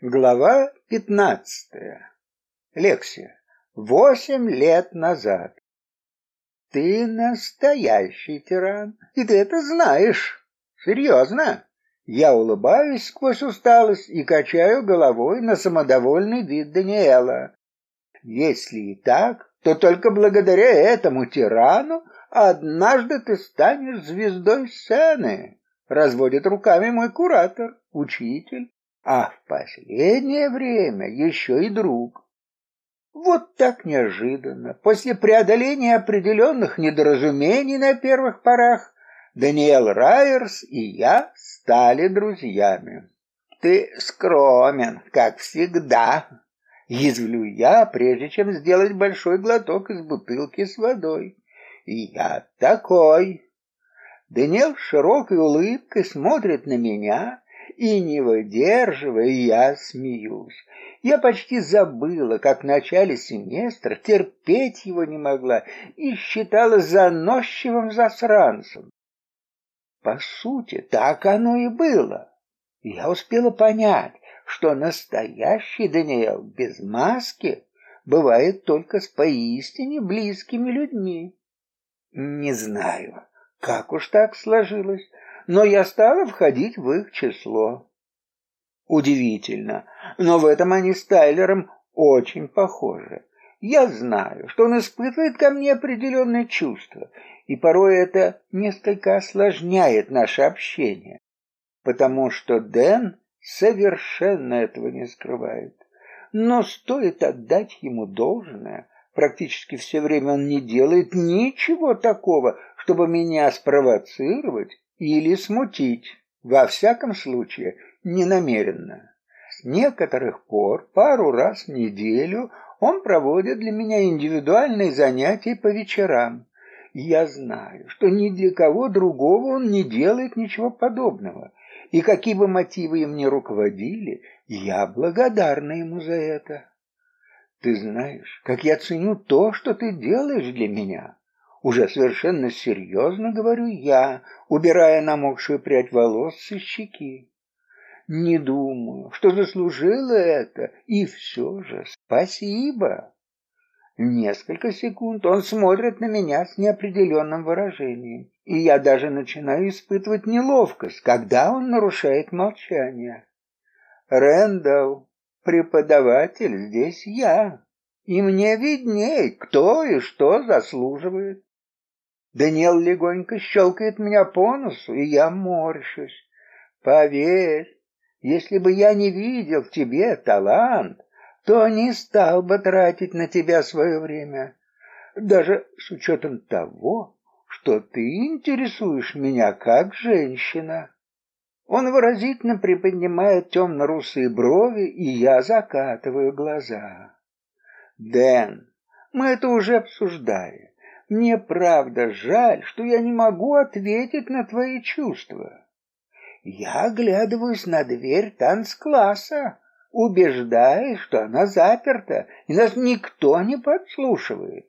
Глава пятнадцатая. Лексия. Восемь лет назад. Ты настоящий тиран, и ты это знаешь. Серьезно. Я улыбаюсь сквозь усталость и качаю головой на самодовольный вид Даниэла. Если и так, то только благодаря этому тирану однажды ты станешь звездой сцены. Разводит руками мой куратор, учитель а в последнее время еще и друг. Вот так неожиданно, после преодоления определенных недоразумений на первых порах, Даниэл Райерс и я стали друзьями. Ты скромен, как всегда, язвлю я, прежде чем сделать большой глоток из бутылки с водой. И я такой. Даниэл широкой улыбкой смотрит на меня и, не выдерживая, я смеюсь. Я почти забыла, как в начале семестра терпеть его не могла и считала заносчивым засранцем. По сути, так оно и было. Я успела понять, что настоящий Даниэл без маски бывает только с поистине близкими людьми. Не знаю, как уж так сложилось, но я стала входить в их число. Удивительно, но в этом они с Тайлером очень похожи. Я знаю, что он испытывает ко мне определенные чувства, и порой это несколько осложняет наше общение, потому что Дэн совершенно этого не скрывает. Но стоит отдать ему должное, практически все время он не делает ничего такого, чтобы меня спровоцировать или смутить, во всяком случае, ненамеренно. С некоторых пор пару раз в неделю он проводит для меня индивидуальные занятия по вечерам. Я знаю, что ни для кого другого он не делает ничего подобного, и какие бы мотивы им ни руководили, я благодарна ему за это. Ты знаешь, как я ценю то, что ты делаешь для меня. Уже совершенно серьезно говорю я, убирая намокшую прядь волос со щеки. Не думаю, что заслужила это, и все же спасибо. Несколько секунд он смотрит на меня с неопределенным выражением, и я даже начинаю испытывать неловкость, когда он нарушает молчание. Рэндалл, преподаватель здесь я, и мне видней, кто и что заслуживает. Даниэл легонько щелкает меня по носу, и я морщусь. Поверь, если бы я не видел в тебе талант, то не стал бы тратить на тебя свое время, даже с учетом того, что ты интересуешь меня как женщина. Он выразительно приподнимает темно-русые брови, и я закатываю глаза. Дэн, мы это уже обсуждали. Мне правда жаль, что я не могу ответить на твои чувства. Я оглядываюсь на дверь танцкласса, убеждаясь, что она заперта, и нас никто не подслушивает.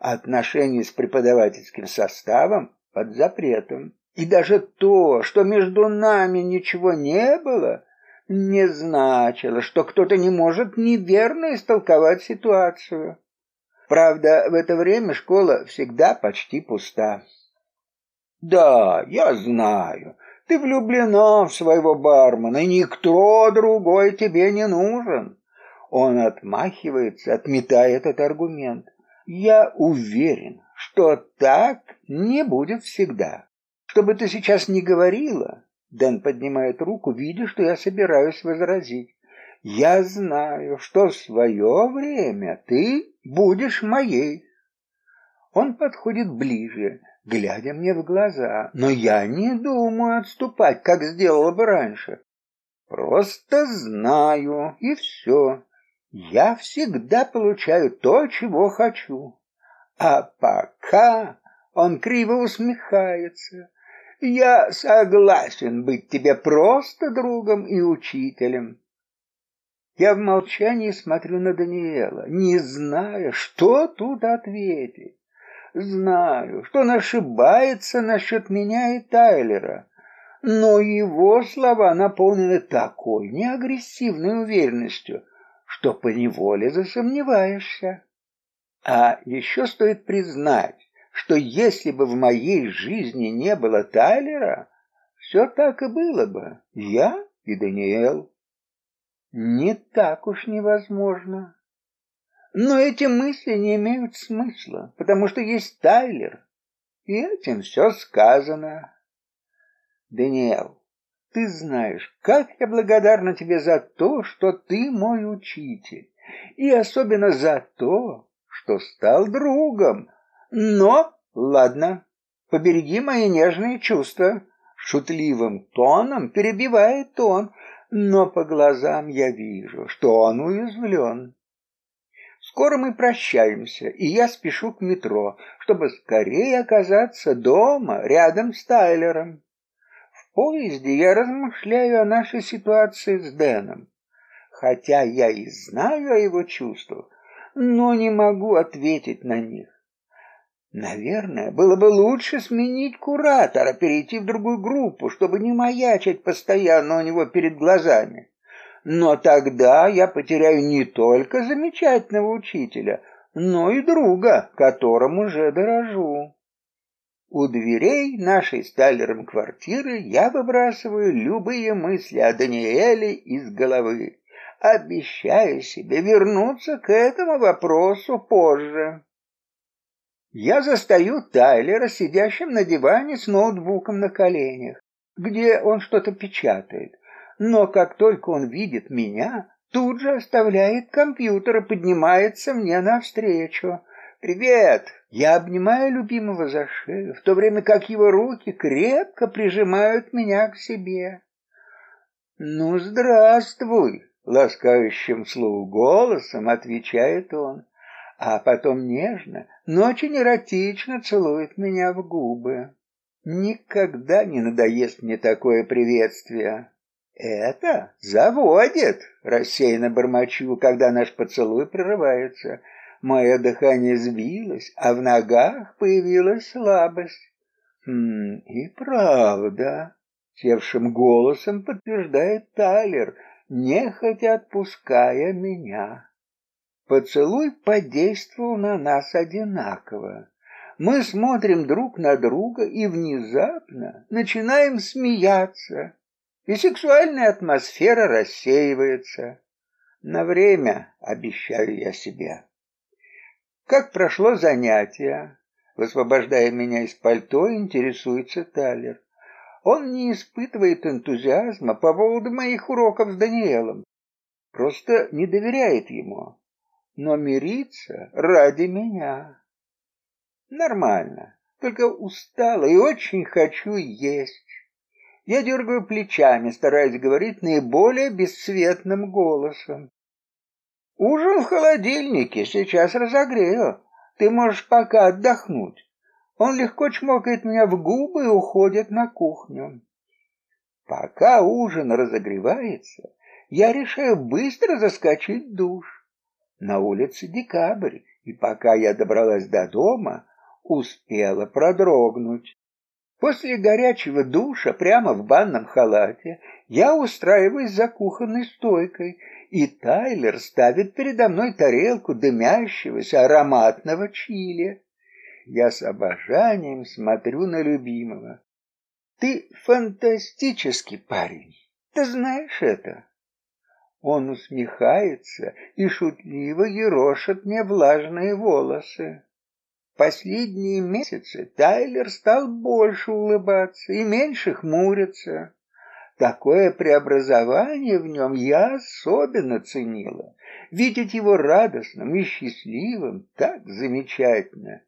Отношения с преподавательским составом под запретом. И даже то, что между нами ничего не было, не значило, что кто-то не может неверно истолковать ситуацию. Правда, в это время школа всегда почти пуста. Да, я знаю. Ты влюблена в своего бармена, и никто другой тебе не нужен. Он отмахивается, отметая этот аргумент. Я уверен, что так не будет всегда. Что бы ты сейчас ни говорила, Дэн поднимает руку, видя, что я собираюсь возразить. Я знаю, что в свое время ты будешь моей. Он подходит ближе, глядя мне в глаза, но я не думаю отступать, как сделала бы раньше. Просто знаю, и все. Я всегда получаю то, чего хочу. А пока он криво усмехается. Я согласен быть тебе просто другом и учителем. Я в молчании смотрю на Даниэла, не зная, что тут ответить. Знаю, что он ошибается насчет меня и Тайлера, но его слова наполнены такой неагрессивной уверенностью, что поневоле засомневаешься. А еще стоит признать, что если бы в моей жизни не было Тайлера, все так и было бы. Я и Даниэл. Не так уж невозможно. Но эти мысли не имеют смысла, потому что есть Тайлер, и этим все сказано. Даниэл, ты знаешь, как я благодарна тебе за то, что ты мой учитель, и особенно за то, что стал другом. Но, ладно, побереги мои нежные чувства. Шутливым тоном перебивает он, но по глазам я вижу, что он уязвлен. Скоро мы прощаемся, и я спешу к метро, чтобы скорее оказаться дома, рядом с Тайлером поезде я размышляю о нашей ситуации с Дэном. Хотя я и знаю о его чувствах, но не могу ответить на них. Наверное, было бы лучше сменить куратора, перейти в другую группу, чтобы не маячить постоянно у него перед глазами. Но тогда я потеряю не только замечательного учителя, но и друга, которым уже дорожу. У дверей нашей с Талером квартиры я выбрасываю любые мысли о Даниэле из головы, обещая себе вернуться к этому вопросу позже. Я застаю Тайлера сидящим на диване с ноутбуком на коленях, где он что-то печатает. Но как только он видит меня, тут же оставляет компьютер и поднимается мне навстречу. «Привет!» Я обнимаю любимого за шею, в то время как его руки крепко прижимают меня к себе. «Ну, здравствуй!» — ласкающим слух голосом отвечает он, а потом нежно, но очень эротично целует меня в губы. Никогда не надоест мне такое приветствие. «Это заводит!» — рассеянно бормочу, когда наш поцелуй прерывается — Мое дыхание сбилось, а в ногах появилась слабость. «Хм, и правда», — севшим голосом подтверждает Тайлер, нехотя отпуская меня. Поцелуй подействовал на нас одинаково. Мы смотрим друг на друга и внезапно начинаем смеяться, и сексуальная атмосфера рассеивается. На время, обещаю я себе. Как прошло занятие? Высвобождая меня из пальто, интересуется Талер. Он не испытывает энтузиазма по поводу моих уроков с Даниэлом. Просто не доверяет ему. Но мирится ради меня. Нормально. Только устала и очень хочу есть. Я дергаю плечами, стараясь говорить наиболее бесцветным голосом. Ужин в холодильнике, сейчас разогрею. Ты можешь пока отдохнуть. Он легко чмокает меня в губы и уходит на кухню. Пока ужин разогревается, я решаю быстро заскочить в душ. На улице декабрь, и пока я добралась до дома, успела продрогнуть. После горячего душа прямо в банном халате я устраиваюсь за кухонной стойкой и Тайлер ставит передо мной тарелку дымящегося ароматного чили. Я с обожанием смотрю на любимого. Ты фантастический парень. Ты знаешь это? Он усмехается и шутливо ерошит мне влажные волосы. Последние месяцы Тайлер стал больше улыбаться и меньше хмуриться. Такое преобразование в нем я особенно ценила. Видеть его радостным и счастливым так замечательно.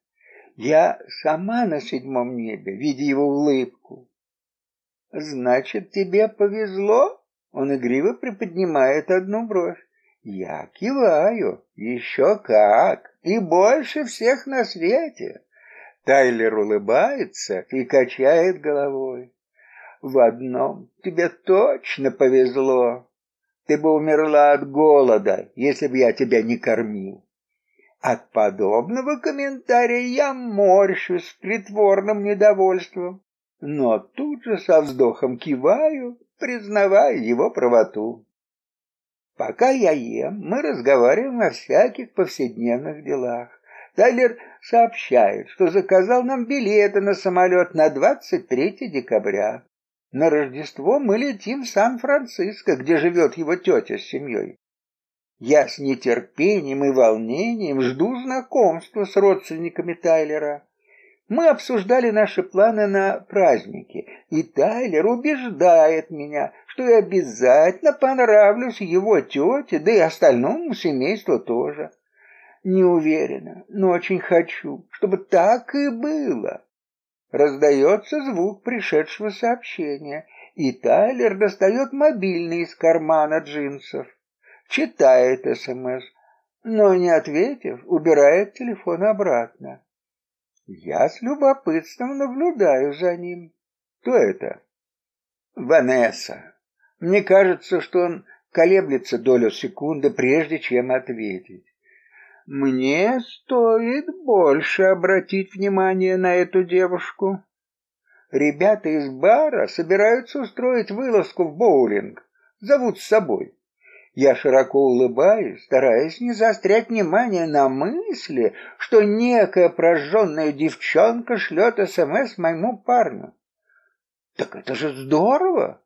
Я сама на седьмом небе, видя его улыбку. Значит, тебе повезло? Он игриво приподнимает одну бровь. Я киваю. Еще как. И больше всех на свете. Тайлер улыбается и качает головой. В одном тебе точно повезло. Ты бы умерла от голода, если бы я тебя не кормил. От подобного комментария я морщусь с притворным недовольством. но тут же со вздохом киваю, признавая его правоту. Пока я ем, мы разговариваем о всяких повседневных делах. Тайлер сообщает, что заказал нам билеты на самолет на 23 декабря. На Рождество мы летим в Сан-Франциско, где живет его тетя с семьей. Я с нетерпением и волнением жду знакомства с родственниками Тайлера. Мы обсуждали наши планы на праздники, и Тайлер убеждает меня, что я обязательно понравлюсь его тете, да и остальному семейству тоже. Не уверена, но очень хочу, чтобы так и было. Раздается звук пришедшего сообщения, и Тайлер достает мобильный из кармана джинсов, читает СМС, но не ответив, убирает телефон обратно. Я с любопытством наблюдаю за ним. Кто это? Ванесса. Мне кажется, что он колеблется долю секунды, прежде чем ответить. Мне стоит больше обратить внимание на эту девушку. Ребята из бара собираются устроить вылазку в боулинг. Зовут с собой. Я широко улыбаюсь, стараясь не заострять внимание на мысли, что некая прожженная девчонка шлет СМС моему парню. Так это же здорово!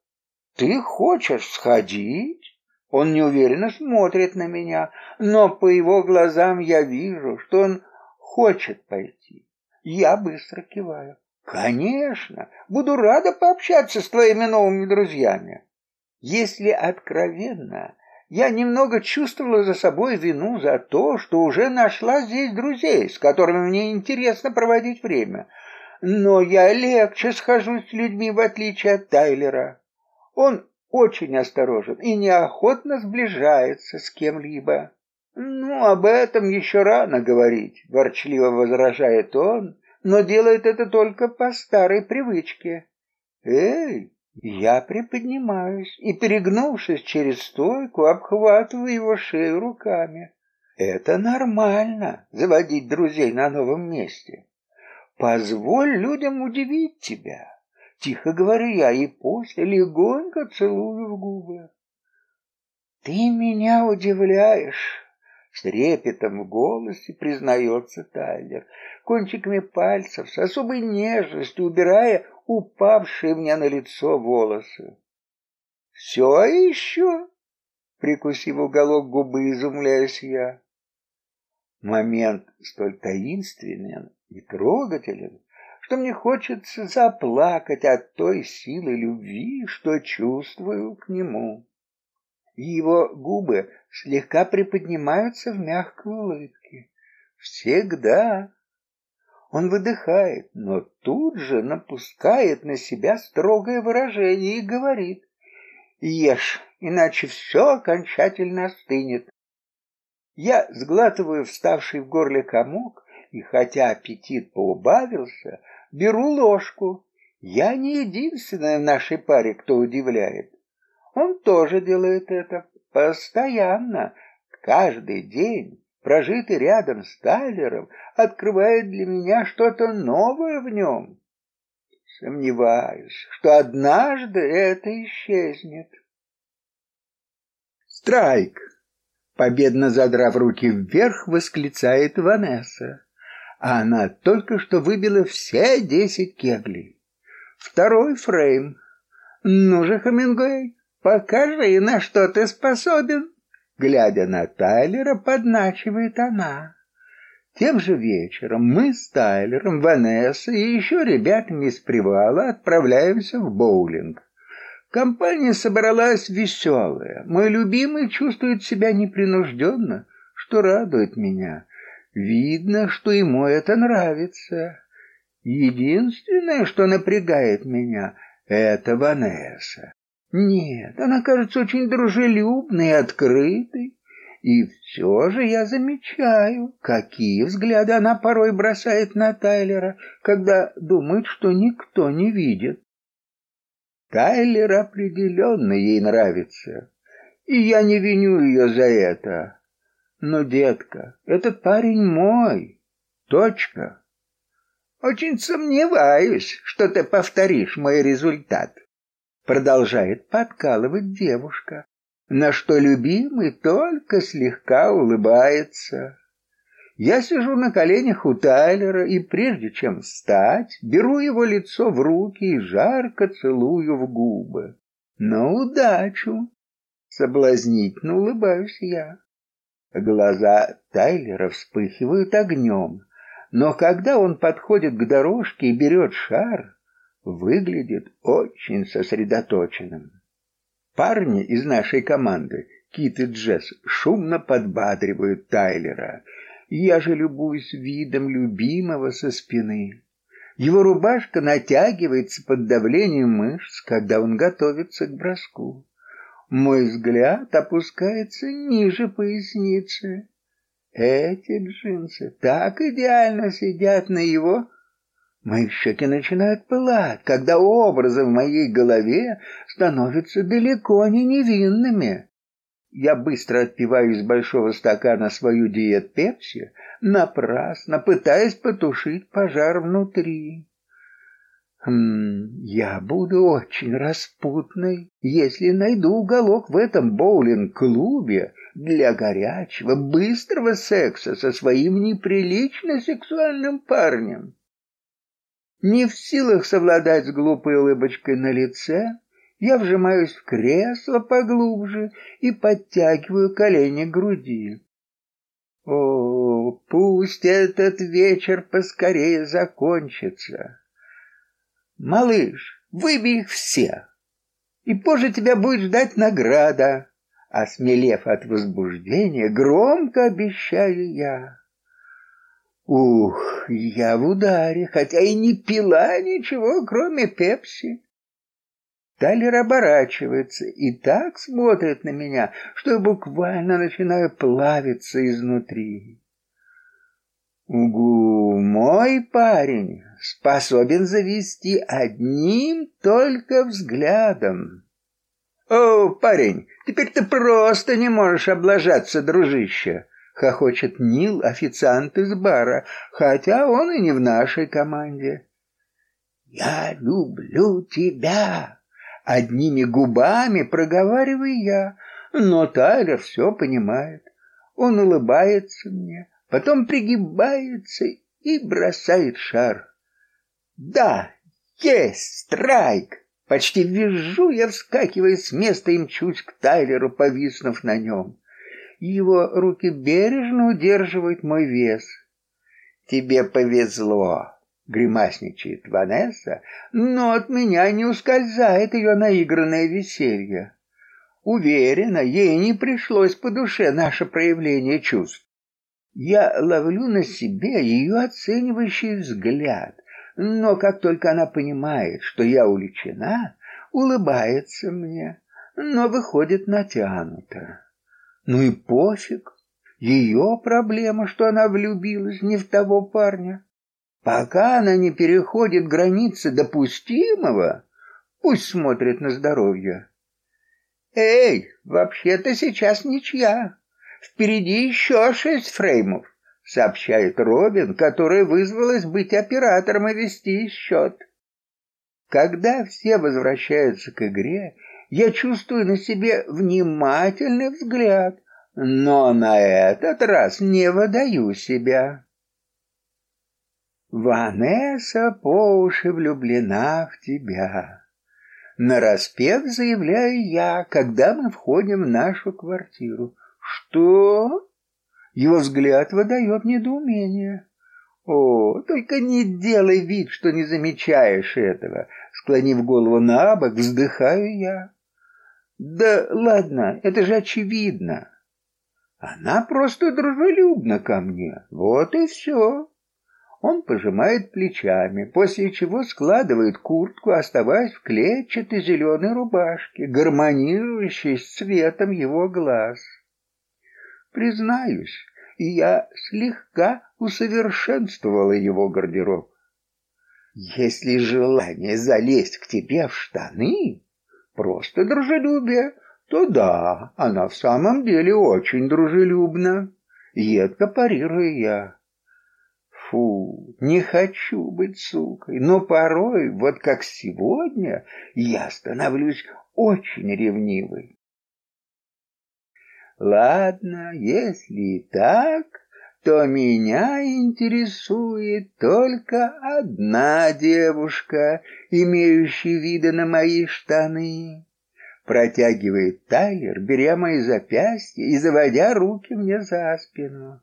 Ты хочешь сходить? Он неуверенно смотрит на меня, но по его глазам я вижу, что он хочет пойти. Я быстро киваю. Конечно, буду рада пообщаться с твоими новыми друзьями. Если откровенно, я немного чувствовала за собой вину за то, что уже нашла здесь друзей, с которыми мне интересно проводить время. Но я легче схожусь с людьми, в отличие от Тайлера. Он очень осторожен и неохотно сближается с кем-либо. «Ну, об этом еще рано говорить», — ворчливо возражает он, но делает это только по старой привычке. «Эй, я приподнимаюсь и, перегнувшись через стойку, обхватываю его шею руками. Это нормально — заводить друзей на новом месте. Позволь людям удивить тебя. Тихо говорю я и после легонько целую в губы. Ты меня удивляешь. С трепетом в голосе признается Тайлер, кончиками пальцев с особой нежностью убирая упавшие мне на лицо волосы. «Все еще?» — прикусив уголок губы, изумляюсь я. Момент столь таинственен и трогателен, что мне хочется заплакать от той силы любви, что чувствую к нему. Его губы слегка приподнимаются в мягкой улыбке. Всегда он выдыхает, но тут же напускает на себя строгое выражение и говорит «Ешь, иначе все окончательно остынет». Я сглатываю вставший в горле комок, и хотя аппетит поубавился, беру ложку. Я не единственная в нашей паре, кто удивляет. Он тоже делает это постоянно, каждый день прожитый рядом с Тайлером, открывает для меня что-то новое в нем. Сомневаюсь, что однажды это исчезнет. Страйк! Победно задрав руки вверх, восклицает Ванесса. Она только что выбила все десять кеглей. Второй фрейм. Ну же, Хамингуэй, покажи, на что ты способен. Глядя на Тайлера, подначивает она. Тем же вечером мы с Тайлером, Ванессой и еще ребятами из привала отправляемся в боулинг. Компания собралась веселая. Мой любимый чувствует себя непринужденно, что радует меня. Видно, что ему это нравится. Единственное, что напрягает меня, это Ванесса. Нет, она кажется очень дружелюбной и открытой. И все же я замечаю, какие взгляды она порой бросает на Тайлера, когда думает, что никто не видит. Тайлер определенно ей нравится, и я не виню ее за это. Но, детка, этот парень мой. Точка. Очень сомневаюсь, что ты повторишь мой результат. Продолжает подкалывать девушка, на что любимый только слегка улыбается. Я сижу на коленях у Тайлера и прежде чем встать, беру его лицо в руки и жарко целую в губы. На удачу! Соблазнительно улыбаюсь я. Глаза Тайлера вспыхивают огнем, но когда он подходит к дорожке и берет шар, выглядит очень сосредоточенным. Парни из нашей команды, Кит и Джесс, шумно подбадривают Тайлера. Я же любуюсь видом любимого со спины. Его рубашка натягивается под давлением мышц, когда он готовится к броску. Мой взгляд опускается ниже поясницы. Эти джинсы так идеально сидят на его... Мои щеки начинают пылать, когда образы в моей голове становятся далеко не невинными. Я быстро отпиваю из большого стакана свою диет пепси, напрасно пытаясь потушить пожар внутри. Хм, я буду очень распутной, если найду уголок в этом боулинг-клубе для горячего, быстрого секса со своим неприлично сексуальным парнем. Не в силах совладать с глупой улыбочкой на лице, я вжимаюсь в кресло поглубже и подтягиваю колени к груди. О, пусть этот вечер поскорее закончится. Малыш, выбей их все, и позже тебя будет ждать награда. Осмелев от возбуждения, громко обещаю я. Ух, я в ударе, хотя и не пила ничего, кроме пепси. Тайлер оборачивается и так смотрит на меня, что я буквально начинаю плавиться изнутри. Угу, мой парень способен завести одним только взглядом. О, парень, теперь ты просто не можешь облажаться, дружище, хохочет Нил, официант из бара, хотя он и не в нашей команде. Я люблю тебя, одними губами проговариваю я, но Тайлер все понимает. Он улыбается мне, потом пригибается и бросает шар. Да, есть страйк! Почти визжу я, вскакивая с места и мчусь к Тайлеру, повиснув на нем. Его руки бережно удерживают мой вес. Тебе повезло, гримасничает Ванесса, но от меня не ускользает ее наигранное веселье. Уверена, ей не пришлось по душе наше проявление чувств. Я ловлю на себе ее оценивающий взгляд, но как только она понимает, что я уличена, улыбается мне, но выходит натянуто. Ну и пофиг, ее проблема, что она влюбилась не в того парня. Пока она не переходит границы допустимого, пусть смотрит на здоровье. Эй, вообще-то сейчас ничья. Впереди еще шесть фреймов, сообщает Робин, которая вызвалась быть оператором и вести счет. Когда все возвращаются к игре, я чувствую на себе внимательный взгляд, но на этот раз не выдаю себя. Ванесса по уши влюблена в тебя. Нараспев заявляю я, когда мы входим в нашу квартиру. Что? Его взгляд выдает недоумение. О, только не делай вид, что не замечаешь этого. Склонив голову на бок, вздыхаю я. Да ладно, это же очевидно. Она просто дружелюбна ко мне. Вот и все. Он пожимает плечами, после чего складывает куртку, оставаясь в клетчатой зеленой рубашке, гармонирующей с цветом его глаз. Признаюсь, я слегка усовершенствовала его гардероб. Если желание залезть к тебе в штаны просто дружелюбие, то да, она в самом деле очень дружелюбна. Едко парирую я. Фу, не хочу быть сукой, но порой, вот как сегодня, я становлюсь очень ревнивой. Ладно, если и так, то меня интересует только одна девушка, имеющая виды на мои штаны. Протягивает Тайлер, беря мои запястья и заводя руки мне за спину.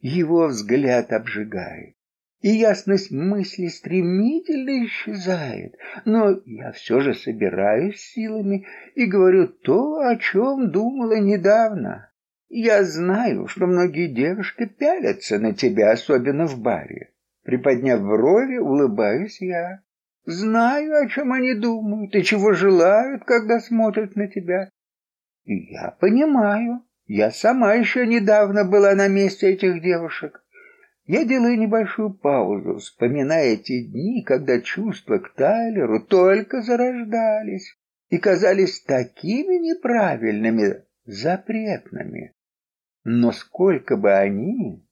Его взгляд обжигает, и ясность мысли стремительно исчезает, но я все же собираюсь силами и говорю то, о чем думала недавно. Я знаю, что многие девушки пялятся на тебя, особенно в баре. Приподняв брови, улыбаюсь я. Знаю, о чем они думают и чего желают, когда смотрят на тебя. И я понимаю, я сама еще недавно была на месте этих девушек. Я делаю небольшую паузу, вспоминая те дни, когда чувства к Тайлеру только зарождались и казались такими неправильными, запретными. Но сколько бы они,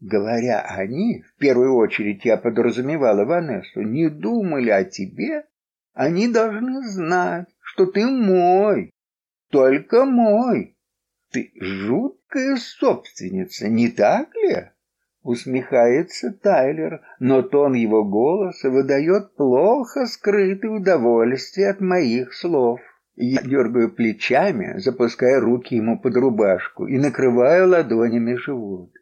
говоря они, в первую очередь я подразумевала Ванессу, не думали о тебе, они должны знать, что ты мой, только мой. Ты жуткая собственница, не так ли? Усмехается Тайлер, но тон его голоса выдает плохо скрытое удовольствие от моих слов. Я дергаю плечами, запуская руки ему под рубашку и накрываю ладонями живот.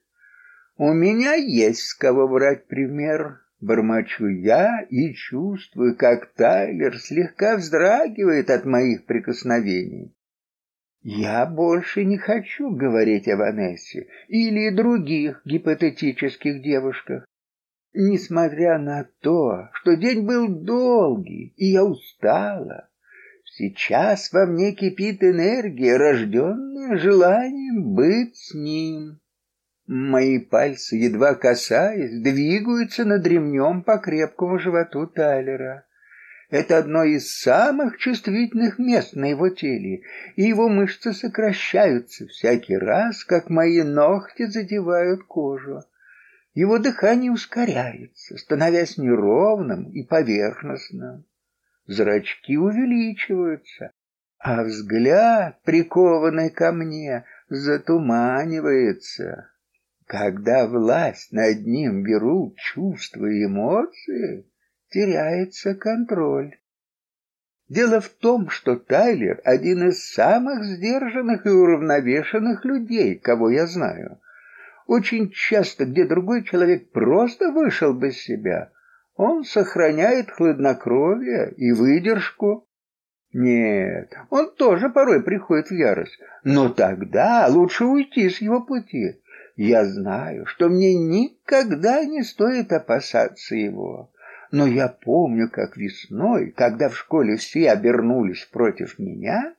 У меня есть с кого брать пример. Бормочу я и чувствую, как Тайлер слегка вздрагивает от моих прикосновений. Я больше не хочу говорить о Ванессе или других гипотетических девушках. Несмотря на то, что день был долгий, и я устала, сейчас во мне кипит энергия, рожденная желанием быть с ним. Мои пальцы, едва касаясь, двигаются над ремнем по крепкому животу Тайлера. Это одно из самых чувствительных мест на его теле, и его мышцы сокращаются всякий раз, как мои ногти задевают кожу. Его дыхание ускоряется, становясь неровным и поверхностным. Зрачки увеличиваются, а взгляд, прикованный ко мне, затуманивается. Когда власть над ним берут чувства и эмоции, теряется контроль. Дело в том, что Тайлер один из самых сдержанных и уравновешенных людей, кого я знаю. Очень часто, где другой человек просто вышел бы из себя, он сохраняет хладнокровие и выдержку. Нет, он тоже порой приходит в ярость, но тогда лучше уйти с его пути. Я знаю, что мне никогда не стоит опасаться его. Но я помню, как весной, когда в школе все обернулись против меня,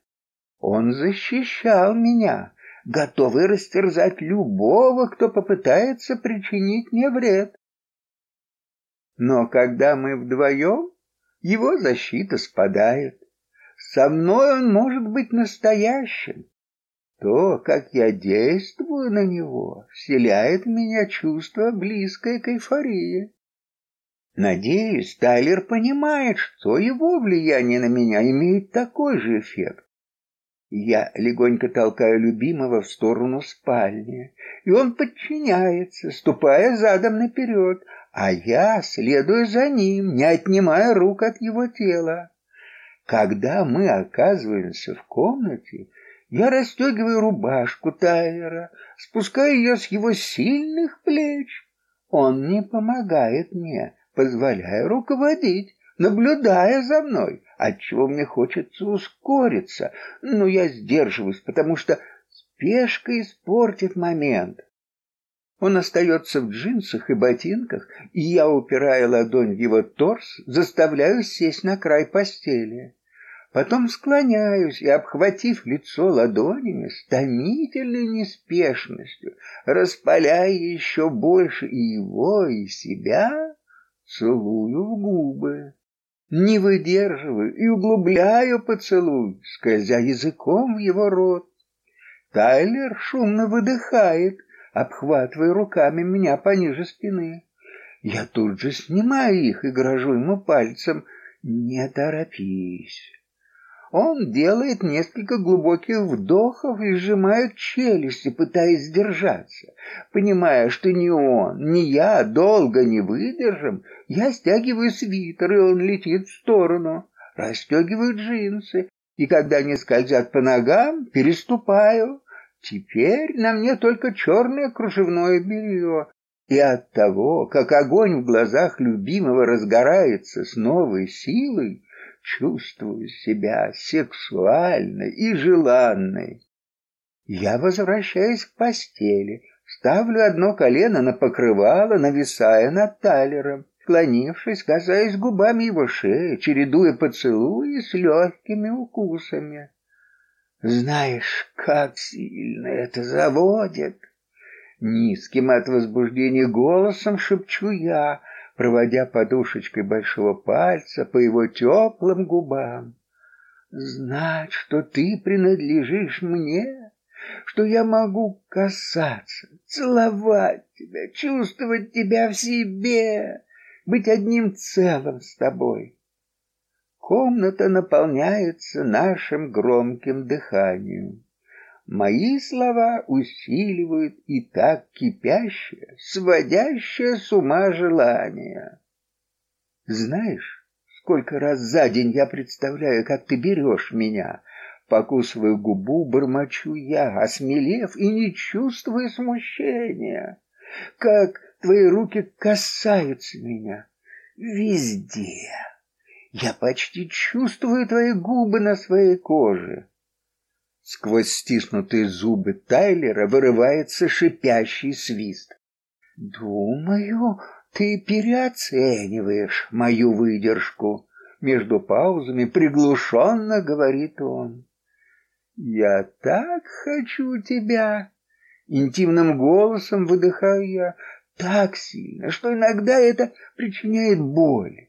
он защищал меня, готовый растерзать любого, кто попытается причинить мне вред. Но когда мы вдвоем, его защита спадает. Со мной он может быть настоящим. То, как я действую на него, вселяет в меня чувство близкое к эйфории. Надеюсь, Тайлер понимает, что его влияние на меня имеет такой же эффект. Я легонько толкаю любимого в сторону спальни, и он подчиняется, ступая задом наперед, а я следую за ним, не отнимая рук от его тела. Когда мы оказываемся в комнате, я расстегиваю рубашку Тайлера, спускаю ее с его сильных плеч. Он не помогает мне, позволяя руководить, наблюдая за мной, отчего мне хочется ускориться, но я сдерживаюсь, потому что спешка испортит момент. Он остается в джинсах и ботинках, и я, упирая ладонь в его торс, заставляю сесть на край постели. Потом склоняюсь и, обхватив лицо ладонями, с томительной неспешностью, распаляя еще больше и его, и себя, целую в губы. Не выдерживаю и углубляю поцелуй, скользя языком в его рот. Тайлер шумно выдыхает, обхватывая руками меня пониже спины. Я тут же снимаю их и грожу ему пальцем. Не торопись. Он делает несколько глубоких вдохов и сжимает челюсти, пытаясь сдержаться. Понимая, что ни он, ни я долго не выдержим, я стягиваю свитер, и он летит в сторону. Расстегиваю джинсы, и когда они скользят по ногам, переступаю. Теперь на мне только черное кружевное белье, и от того, как огонь в глазах любимого разгорается с новой силой, чувствую себя сексуальной и желанной. Я возвращаюсь к постели, ставлю одно колено на покрывало, нависая над Талером, склонившись, касаясь губами его шеи, чередуя поцелуи с легкими укусами. Знаешь, как сильно это заводит. Низким от возбуждения голосом шепчу я, проводя подушечкой большого пальца по его теплым губам. Знать, что ты принадлежишь мне, что я могу касаться, целовать тебя, чувствовать тебя в себе, быть одним целым с тобой. Комната наполняется нашим громким дыханием. Мои слова усиливают и так кипящее, сводящее с ума желание. Знаешь, сколько раз за день я представляю, как ты берешь меня, покусываю губу, бормочу я, осмелев и не чувствуя смущения, как твои руки касаются меня везде. Я почти чувствую твои губы на своей коже. Сквозь стиснутые зубы Тайлера вырывается шипящий свист. «Думаю, ты переоцениваешь мою выдержку», — между паузами приглушенно говорит он. «Я так хочу тебя!» Интимным голосом выдыхаю я так сильно, что иногда это причиняет боль.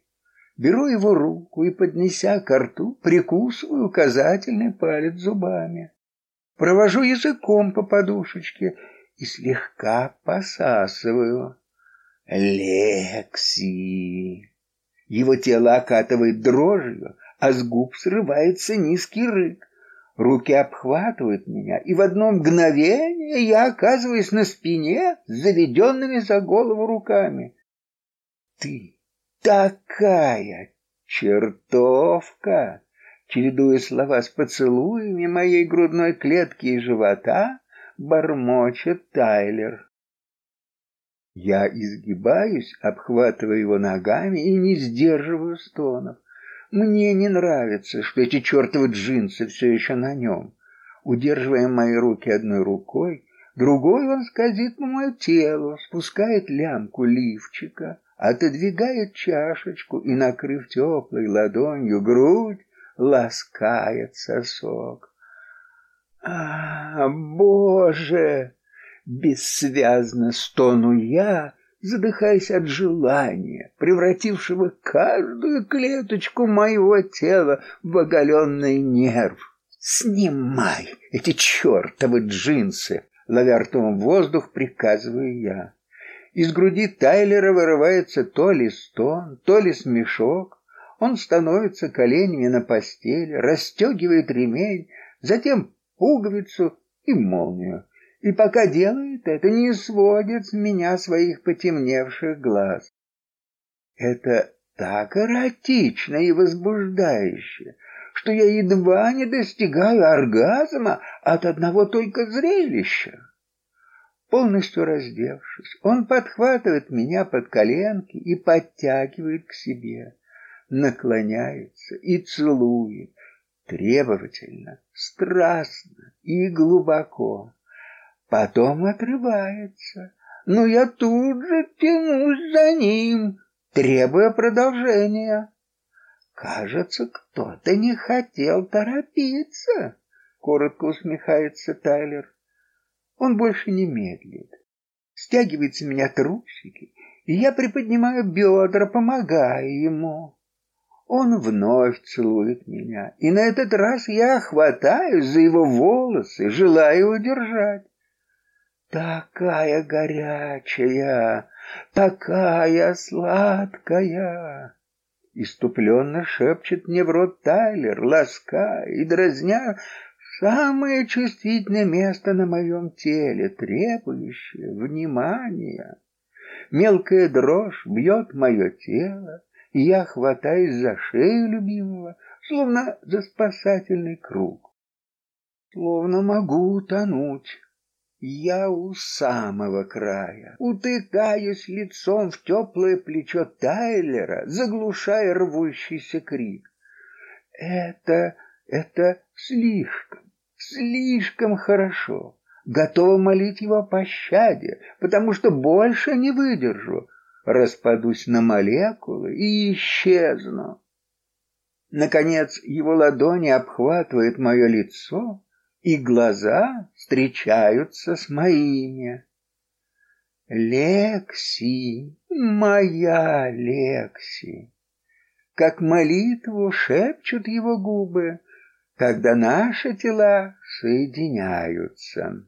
Беру его руку и, поднеся к рту, прикусываю указательный палец зубами. Провожу языком по подушечке и слегка посасываю. Лекси! Его тело окатывает дрожью, а с губ срывается низкий рык. Руки обхватывают меня, и в одно мгновение я оказываюсь на спине с заведенными за голову руками. Ты такая чертовка, чередуя слова с поцелуями моей грудной клетки и живота, бормочет Тайлер. Я изгибаюсь, обхватывая его ногами и не сдерживаю стонов. Мне не нравится, что эти чертовы джинсы все еще на нем. Удерживая мои руки одной рукой, другой он скользит по моему телу, спускает лямку лифчика, отодвигает чашечку и, накрыв теплой ладонью грудь, ласкает сосок. А, Боже! Бессвязно стону я, задыхаясь от желания, превратившего каждую клеточку моего тела в оголенный нерв. «Снимай эти чертовы джинсы!» Ловя ртом воздух, приказываю я. Из груди Тайлера вырывается то ли стон, то ли смешок. Он становится коленями на постели, расстегивает ремень, затем пуговицу и молнию. И пока делает это, не сводит с меня своих потемневших глаз. Это так эротично и возбуждающе, что я едва не достигаю оргазма от одного только зрелища. Полностью раздевшись, он подхватывает меня под коленки и подтягивает к себе, наклоняется и целует, требовательно, страстно и глубоко. Потом отрывается, но я тут же тянусь за ним, требуя продолжения. Кажется, кто-то не хотел торопиться, коротко усмехается Тайлер. Он больше не медлит. Стягивает с меня трусики, и я приподнимаю бедра, помогая ему. Он вновь целует меня, и на этот раз я хватаюсь за его волосы, желая удержать. Такая горячая, такая сладкая!» Иступленно шепчет мне в рот Тайлер, ласка и дразня самое чувствительное место на моем теле, требующее внимания. Мелкая дрожь бьет мое тело, и я хватаюсь за шею любимого, словно за спасательный круг. Словно могу утонуть. Я у самого края, утыкаюсь лицом в теплое плечо Тайлера, заглушая рвущийся крик. Это, это слишком, слишком хорошо. Готова молить его о пощаде, потому что больше не выдержу. Распадусь на молекулы и исчезну. Наконец его ладони обхватывают мое лицо, и глаза встречаются с моими. Лекси, моя Лекси, как молитву шепчут его губы, когда наши тела соединяются.